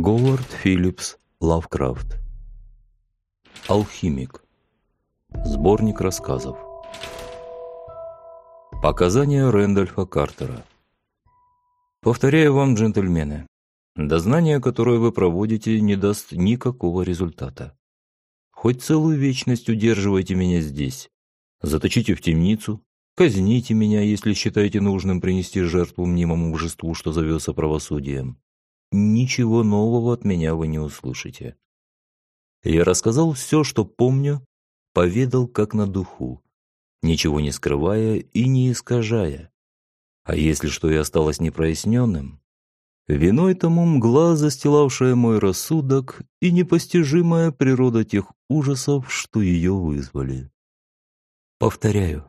Говард Филлипс Лавкрафт. Алхимик. Сборник рассказов. Показания Рэндольфа Картера. Повторяю вам, джентльмены, дознание, которое вы проводите, не даст никакого результата. Хоть целую вечность удерживайте меня здесь, заточите в темницу, казните меня, если считаете нужным принести жертву мнимому божеству, что зовется правосудием ничего нового от меня вы не услышите. Я рассказал все, что помню, поведал как на духу, ничего не скрывая и не искажая. А если что и осталось непроясненным, виной тому мгла, застилавшая мой рассудок, и непостижимая природа тех ужасов, что ее вызвали. Повторяю,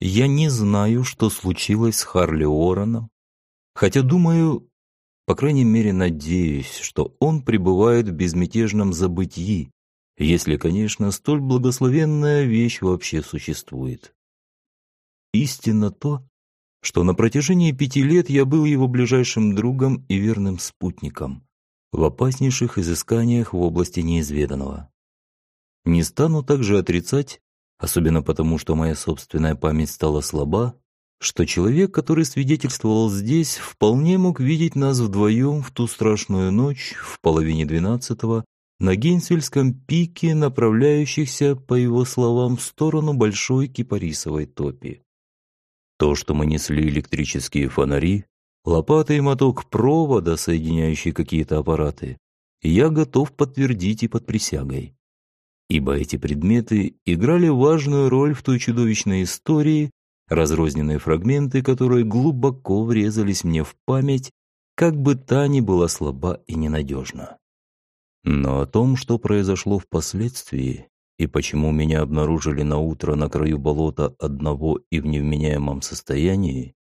я не знаю, что случилось с Харли Уорреном, хотя, думаю, по крайней мере, надеюсь, что он пребывает в безмятежном забытии, если, конечно, столь благословенная вещь вообще существует. Истинно то, что на протяжении пяти лет я был его ближайшим другом и верным спутником в опаснейших изысканиях в области неизведанного. Не стану также отрицать, особенно потому, что моя собственная память стала слаба, что человек, который свидетельствовал здесь, вполне мог видеть нас вдвоем в ту страшную ночь в половине двенадцатого на Гейнсвильском пике, направляющихся, по его словам, в сторону большой кипарисовой топи. То, что мы несли электрические фонари, лопаты и моток провода, соединяющий какие-то аппараты, я готов подтвердить и под присягой. Ибо эти предметы играли важную роль в той чудовищной истории, разрозненные фрагменты, которые глубоко врезались мне в память, как бы та ни была слаба и ненадежна. Но о том, что произошло впоследствии, и почему меня обнаружили на утро на краю болота одного и в невменяемом состоянии,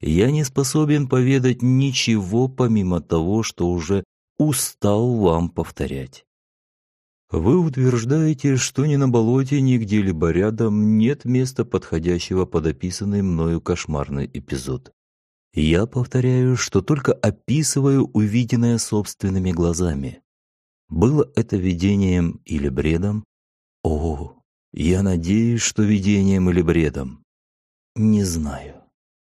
я не способен поведать ничего помимо того, что уже устал вам повторять. Вы утверждаете, что ни на болоте, ни где-либо рядом нет места, подходящего под описанный мною кошмарный эпизод. Я повторяю, что только описываю увиденное собственными глазами. Было это видением или бредом? О, я надеюсь, что видением или бредом. Не знаю.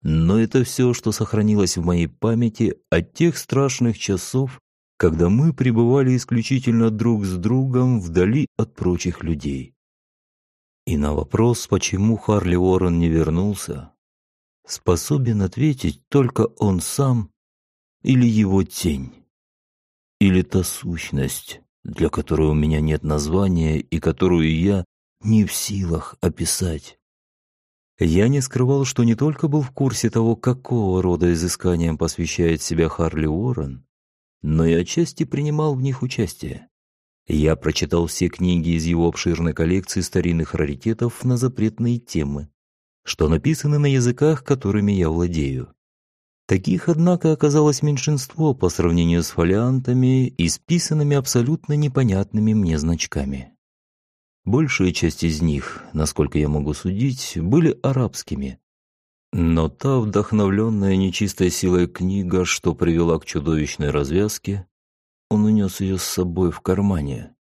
Но это все, что сохранилось в моей памяти от тех страшных часов, когда мы пребывали исключительно друг с другом вдали от прочих людей. И на вопрос, почему Харли Уоррен не вернулся, способен ответить только он сам или его тень, или та сущность, для которой у меня нет названия и которую я не в силах описать. Я не скрывал, что не только был в курсе того, какого рода изысканиям посвящает себя Харли Уоррен, но и отчасти принимал в них участие. Я прочитал все книги из его обширной коллекции старинных раритетов на запретные темы, что написаны на языках, которыми я владею. Таких, однако, оказалось меньшинство по сравнению с фолиантами, и списанными абсолютно непонятными мне значками. Большая часть из них, насколько я могу судить, были арабскими, но та вдохновленная нечистой силой книга, что привела к чудовищной развязке, он унес ее с собой в кармане,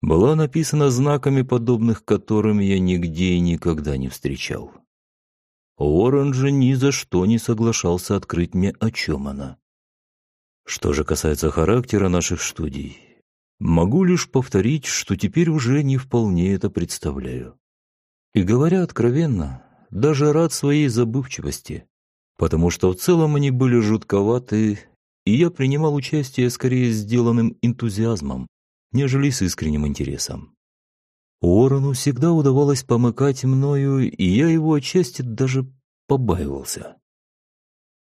была написана знаками, подобных которым я нигде и никогда не встречал. Уоррен же ни за что не соглашался открыть мне, о чем она. Что же касается характера наших студий, могу лишь повторить, что теперь уже не вполне это представляю. И говоря откровенно, даже рад своей забывчивости, потому что в целом они были жутковаты, и я принимал участие скорее сделанным энтузиазмом, нежели с искренним интересом. Уоррену всегда удавалось помыкать мною, и я его отчасти даже побаивался.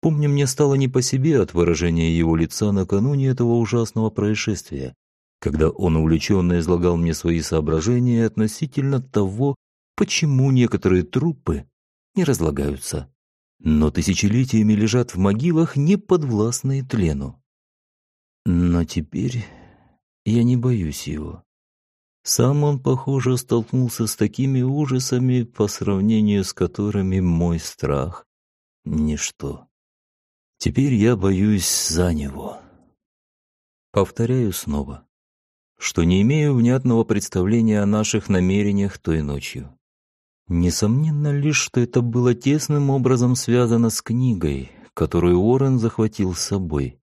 Помню, мне стало не по себе от выражения его лица накануне этого ужасного происшествия, когда он увлеченно излагал мне свои соображения относительно того, почему некоторые трупы не разлагаются, но тысячелетиями лежат в могилах, не подвластные тлену. Но теперь я не боюсь его. Сам он, похоже, столкнулся с такими ужасами, по сравнению с которыми мой страх — ничто. Теперь я боюсь за него. Повторяю снова, что не имею внятного представления о наших намерениях той ночью. Несомненно лишь, что это было тесным образом связано с книгой, которую Уоррен захватил с собой.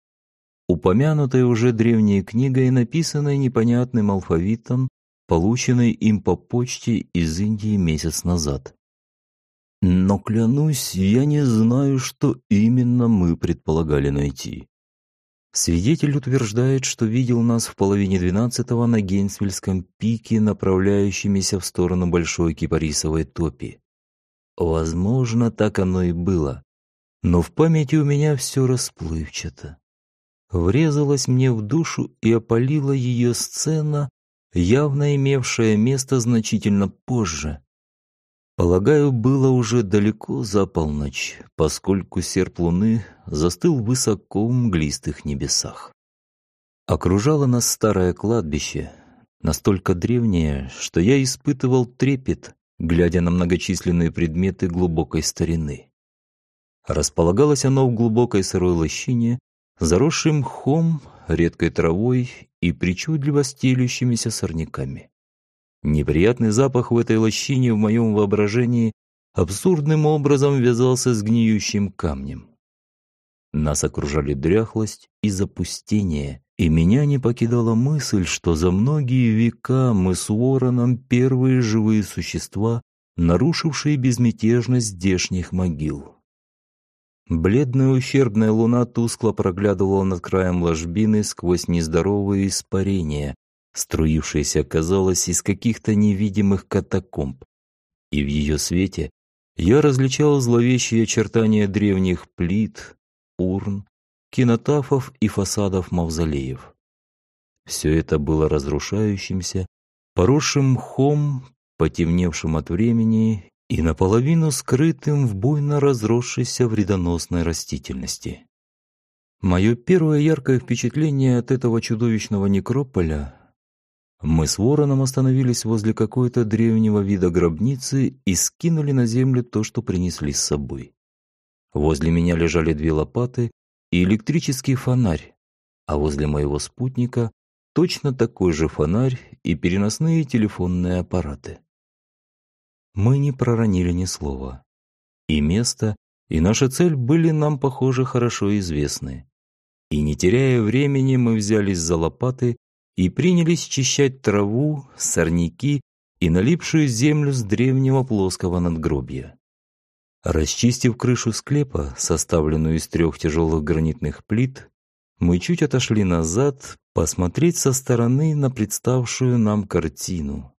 Упомянутой уже древней книгой, написанной непонятным алфавитом, полученной им по почте из Индии месяц назад. Но, клянусь, я не знаю, что именно мы предполагали найти. Свидетель утверждает, что видел нас в половине двенадцатого на Гейнсвильском пике, направляющимися в сторону Большой Кипарисовой топи. Возможно, так оно и было. Но в памяти у меня все расплывчато. Врезалась мне в душу и опалила ее сцена, явно имевшая место значительно позже, Полагаю, было уже далеко за полночь, поскольку серп луны застыл высоко в мглистых небесах. Окружало нас старое кладбище, настолько древнее, что я испытывал трепет, глядя на многочисленные предметы глубокой старины. Располагалось оно в глубокой сырой лощине, заросшим мхом, редкой травой и причудливо стелющимися сорняками. Неприятный запах в этой лощине в моем воображении абсурдным образом вязался с гниющим камнем. Нас окружали дряхлость и запустение, и меня не покидала мысль, что за многие века мы с Уорреном первые живые существа, нарушившие безмятежность здешних могил. Бледная ущербная луна тускло проглядывала над краем ложбины сквозь нездоровые испарения, струившаяся, казалось, из каких-то невидимых катакомб. И в ее свете я различал зловещие очертания древних плит, урн, кинотафов и фасадов мавзолеев. Все это было разрушающимся, поросшим мхом, потемневшим от времени и наполовину скрытым в буйно разросшейся вредоносной растительности. Мое первое яркое впечатление от этого чудовищного некрополя мы с Вороном остановились возле какой-то древнего вида гробницы и скинули на землю то, что принесли с собой. Возле меня лежали две лопаты и электрический фонарь, а возле моего спутника точно такой же фонарь и переносные телефонные аппараты. Мы не проронили ни слова. И место, и наша цель были нам, похоже, хорошо известны. И не теряя времени, мы взялись за лопаты и принялись чищать траву, сорняки и налипшую землю с древнего плоского надгробья. Расчистив крышу склепа, составленную из трех тяжелых гранитных плит, мы чуть отошли назад, посмотреть со стороны на представшую нам картину.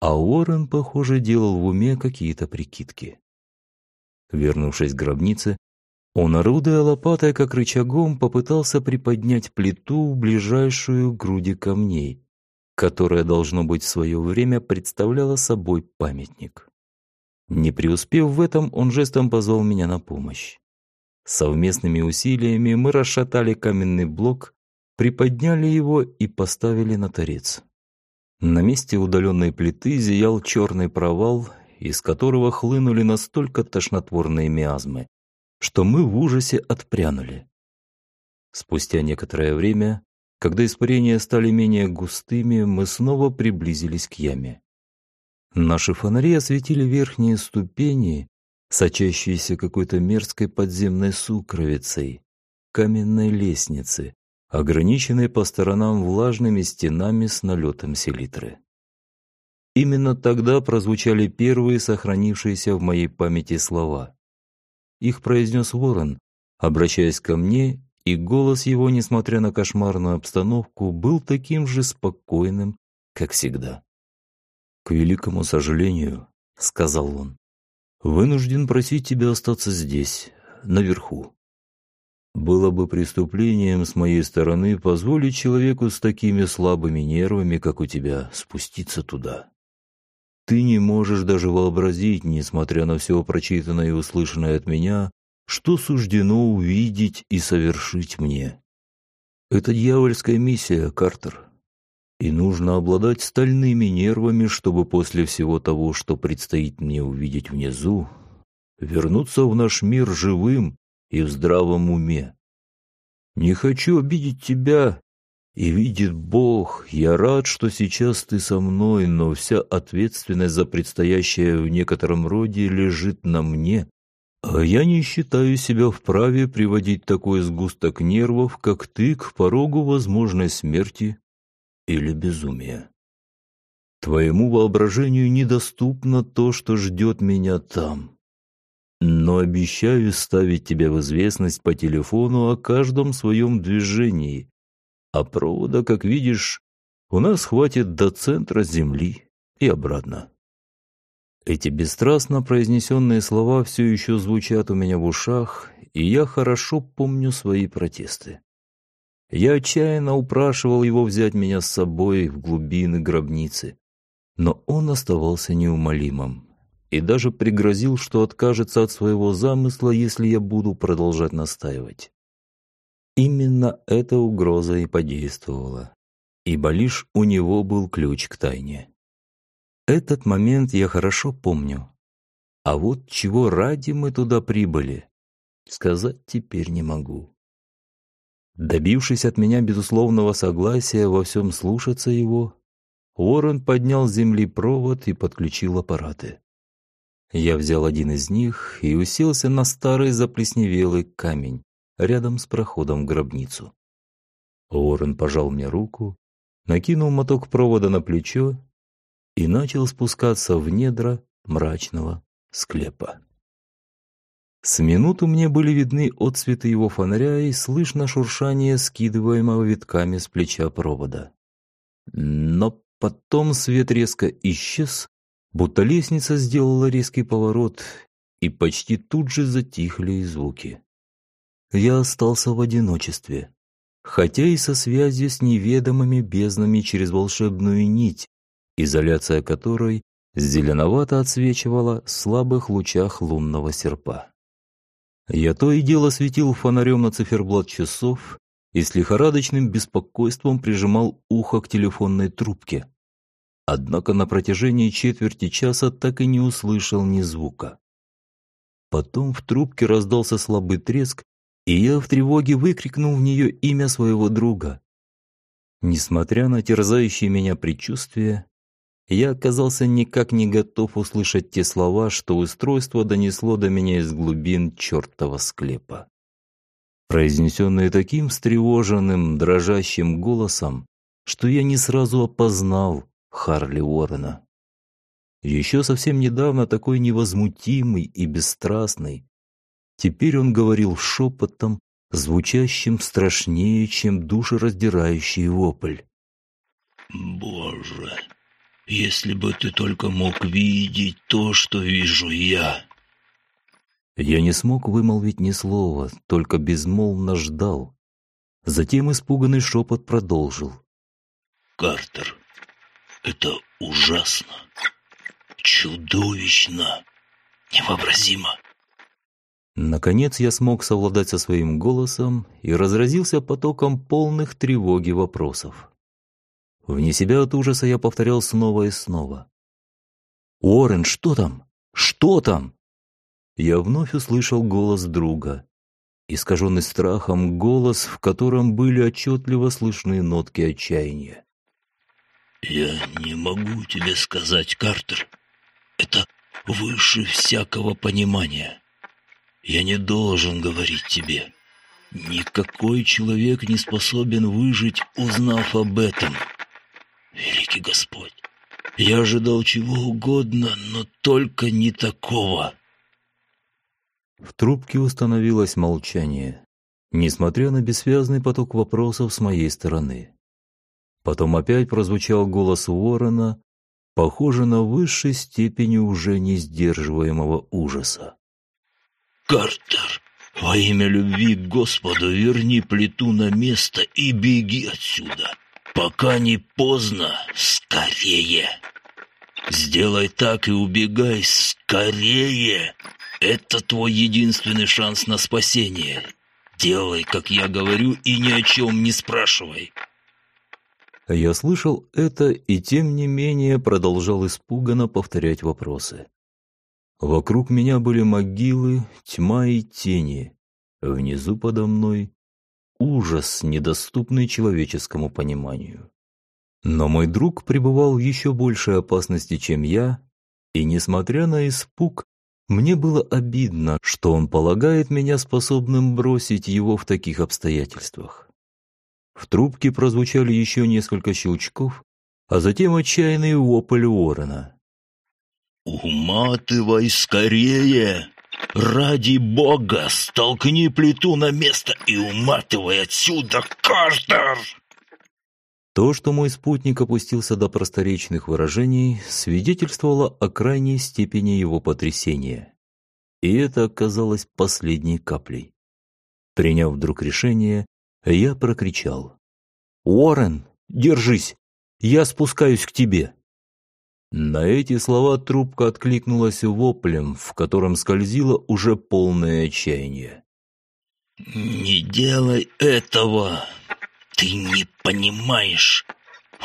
А Уоррен, похоже, делал в уме какие-то прикидки. Вернувшись к гробнице, он, орудуя лопатой, как рычагом, попытался приподнять плиту ближайшую к груди камней, которая, должно быть, в свое время представляла собой памятник. Не преуспев в этом, он жестом позвал меня на помощь. Совместными усилиями мы расшатали каменный блок, приподняли его и поставили на торец. На месте удаленной плиты зиял черный провал, из которого хлынули настолько тошнотворные миазмы, что мы в ужасе отпрянули. Спустя некоторое время, когда испарения стали менее густыми, мы снова приблизились к яме. Наши фонари осветили верхние ступени, сочащиеся какой-то мерзкой подземной сукровицей, каменной лестницы, ограниченной по сторонам влажными стенами с налетом селитры. Именно тогда прозвучали первые сохранившиеся в моей памяти слова. Их произнес Ворон, обращаясь ко мне, и голос его, несмотря на кошмарную обстановку, был таким же спокойным, как всегда. «К великому сожалению», — сказал он, — «вынужден просить тебя остаться здесь, наверху. Было бы преступлением с моей стороны позволить человеку с такими слабыми нервами, как у тебя, спуститься туда. Ты не можешь даже вообразить, несмотря на все прочитанное и услышанное от меня, что суждено увидеть и совершить мне. Это дьявольская миссия, Картер. И нужно обладать стальными нервами, чтобы после всего того, что предстоит мне увидеть внизу, вернуться в наш мир живым и в здравом уме. Не хочу обидеть тебя И видит Бог, я рад, что сейчас ты со мной, но вся ответственность за предстоящее в некотором роде лежит на мне. А я не считаю себя вправе приводить такой сгусток нервов, как ты, к порогу возможной смерти или безумия. Твоему воображению недоступно то, что ждет меня там. Но обещаю ставить тебя в известность по телефону о каждом своем движении, а провода, как видишь, у нас хватит до центра Земли и обратно. Эти бесстрастно произнесенные слова все еще звучат у меня в ушах, и я хорошо помню свои протесты. Я отчаянно упрашивал его взять меня с собой в глубины гробницы, но он оставался неумолимым и даже пригрозил, что откажется от своего замысла, если я буду продолжать настаивать. Именно эта угроза и подействовала, ибо лишь у него был ключ к тайне. Этот момент я хорошо помню. А вот чего ради мы туда прибыли, сказать теперь не могу. Добившись от меня безусловного согласия во всем слушаться его, Уоррен поднял с земли провод и подключил аппараты. Я взял один из них и уселся на старый заплесневелый камень, рядом с проходом в гробницу. Уоррен пожал мне руку, накинул моток провода на плечо и начал спускаться в недра мрачного склепа. С минуту мне были видны отцветы его фонаря и слышно шуршание скидываемого витками с плеча провода. Но потом свет резко исчез, будто лестница сделала резкий поворот, и почти тут же затихли звуки я остался в одиночестве, хотя и со связью с неведомыми безднами через волшебную нить, изоляция которой зеленовато отсвечивала в слабых лучах лунного серпа. Я то и дело светил фонарем на циферблат часов и с лихорадочным беспокойством прижимал ухо к телефонной трубке. Однако на протяжении четверти часа так и не услышал ни звука. Потом в трубке раздался слабый треск, и я в тревоге выкрикнул в нее имя своего друга. Несмотря на терзающие меня предчувствия, я оказался никак не готов услышать те слова, что устройство донесло до меня из глубин чертова склепа. Произнесенные таким встревоженным, дрожащим голосом, что я не сразу опознал Харли Уоррена. Еще совсем недавно такой невозмутимый и бесстрастный, Теперь он говорил шепотом, звучащим страшнее, чем душераздирающий вопль. «Боже, если бы ты только мог видеть то, что вижу я!» Я не смог вымолвить ни слова, только безмолвно ждал. Затем испуганный шепот продолжил. «Картер, это ужасно, чудовищно, невообразимо. Наконец я смог совладать со своим голосом и разразился потоком полных тревоги вопросов. Вне себя от ужаса я повторял снова и снова. «Уоррен, что там? Что там?» Я вновь услышал голос друга. Искаженный страхом голос, в котором были отчетливо слышны нотки отчаяния. «Я не могу тебе сказать, Картер. Это выше всякого понимания. Я не должен говорить тебе. Никакой человек не способен выжить, узнав об этом. Великий Господь, я ожидал чего угодно, но только не такого. В трубке установилось молчание, несмотря на бессвязный поток вопросов с моей стороны. Потом опять прозвучал голос Уоррена, похожий на высшей степени уже не сдерживаемого ужаса. Картер, во имя любви к Господу верни плиту на место и беги отсюда. Пока не поздно, скорее. Сделай так и убегай скорее. Это твой единственный шанс на спасение. Делай, как я говорю, и ни о чем не спрашивай. Я слышал это и тем не менее продолжал испуганно повторять вопросы. Вокруг меня были могилы, тьма и тени. Внизу подо мной ужас, недоступный человеческому пониманию. Но мой друг пребывал в еще большей опасности, чем я, и, несмотря на испуг, мне было обидно, что он полагает меня способным бросить его в таких обстоятельствах. В трубке прозвучали еще несколько щелчков, а затем отчаянный вопль Уоррена. «Уматывай скорее! Ради бога, столкни плиту на место и уматывай отсюда, Картер!» То, что мой спутник опустился до просторечных выражений, свидетельствовало о крайней степени его потрясения. И это оказалось последней каплей. Приняв вдруг решение, я прокричал. «Уоррен, держись! Я спускаюсь к тебе!» На эти слова трубка откликнулась воплем, в котором скользило уже полное отчаяние. «Не делай этого! Ты не понимаешь!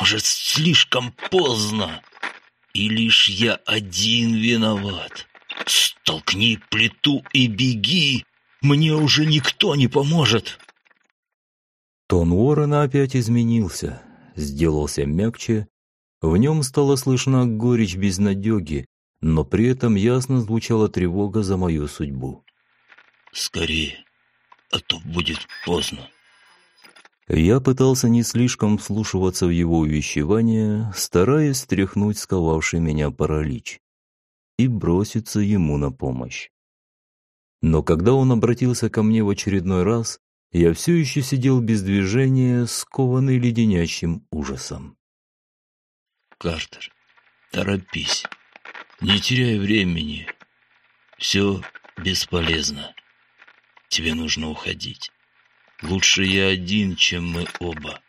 Уже слишком поздно! И лишь я один виноват! Столкни плиту и беги! Мне уже никто не поможет!» Тон Уоррена опять изменился, сделался мягче, в нем стало слышно горечь безнадеги, но при этом ясно звучала тревога за мою судьбу. «Скорее, а то будет поздно». Я пытался не слишком вслушиваться в его увещевания, стараясь стряхнуть сковавший меня паралич и броситься ему на помощь. Но когда он обратился ко мне в очередной раз, я все еще сидел без движения, скованный леденящим ужасом. Картер, торопись. Не теряй времени. Все бесполезно. Тебе нужно уходить. Лучше я один, чем мы оба.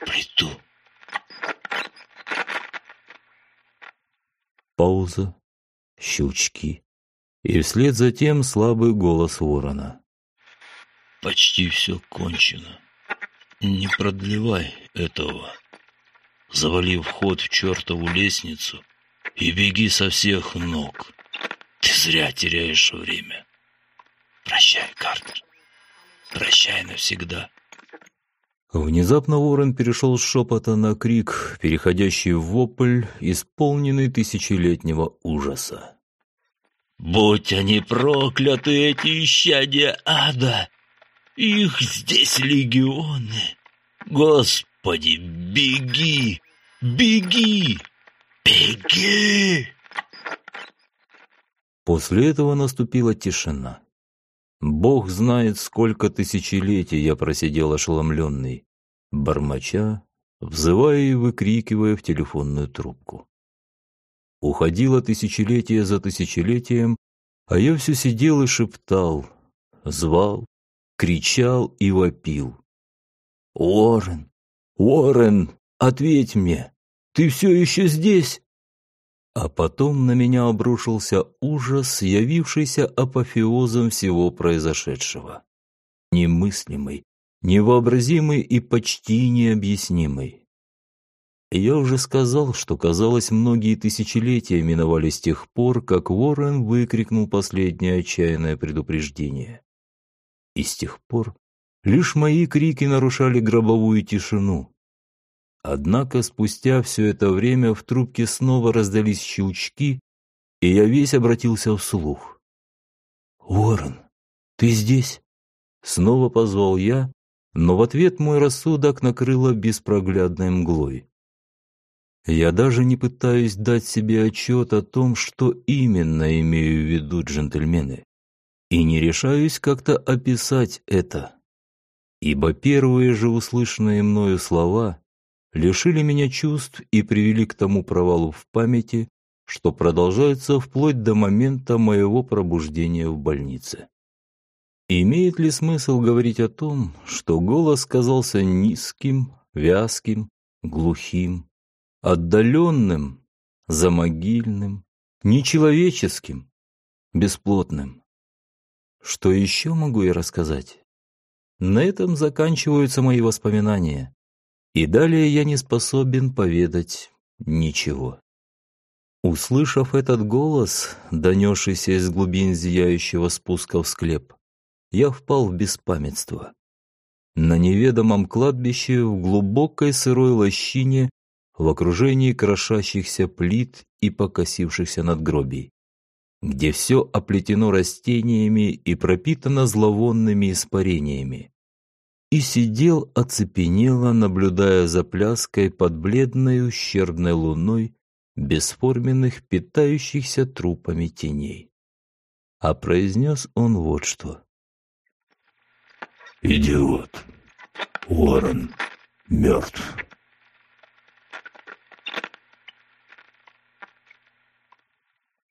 Приду. Пауза, щелчки, и вслед за тем слабый голос ворона. Почти все кончено. Не продлевай этого завали вход в чертову лестницу и беги со всех ног. Ты зря теряешь время. Прощай, Картер. Прощай навсегда. Внезапно Ворон перешел с шепота на крик, переходящий в вопль, исполненный тысячелетнего ужаса. «Будь они прокляты, эти исчадия ада! Их здесь легионы! Господи, беги! Беги! Беги!» После этого наступила тишина. Бог знает, сколько тысячелетий я просидел ошеломленный, бормоча, взывая и выкрикивая в телефонную трубку. Уходило тысячелетие за тысячелетием, а я все сидел и шептал, звал, кричал и вопил. «Уоррен! Уоррен! Ответь мне! Ты все еще здесь?» А потом на меня обрушился ужас, явившийся апофеозом всего произошедшего. Немыслимый, невообразимый и почти необъяснимый. Я уже сказал, что, казалось, многие тысячелетия миновали с тех пор, как Уоррен выкрикнул последнее отчаянное предупреждение. И с тех пор лишь мои крики нарушали гробовую тишину, Однако спустя все это время в трубке снова раздались щелчки, и я весь обратился вслух. «Уоррен, ты здесь?» Снова позвал я, но в ответ мой рассудок накрыло беспроглядной мглой. Я даже не пытаюсь дать себе отчет о том, что именно имею в виду джентльмены, и не решаюсь как-то описать это, ибо первые же услышанные мною слова лишили меня чувств и привели к тому провалу в памяти, что продолжается вплоть до момента моего пробуждения в больнице. Имеет ли смысл говорить о том, что голос казался низким, вязким, глухим, отдаленным, замогильным, нечеловеческим, бесплотным? Что еще могу я рассказать? На этом заканчиваются мои воспоминания. И далее я не способен поведать ничего. Услышав этот голос, донесшийся из глубин зияющего спуска в склеп, я впал в беспамятство. на неведомом кладбище в глубокой сырой лощине в окружении крошащихся плит и покосившихся надгробий, где все оплетено растениями и пропитано зловонными испарениями. И сидел оцепенело, наблюдая за пляской под бледной ущербной луной бесформенных, питающихся трупами теней. А произнес он вот что. «Идиот! Уоррен мертв!»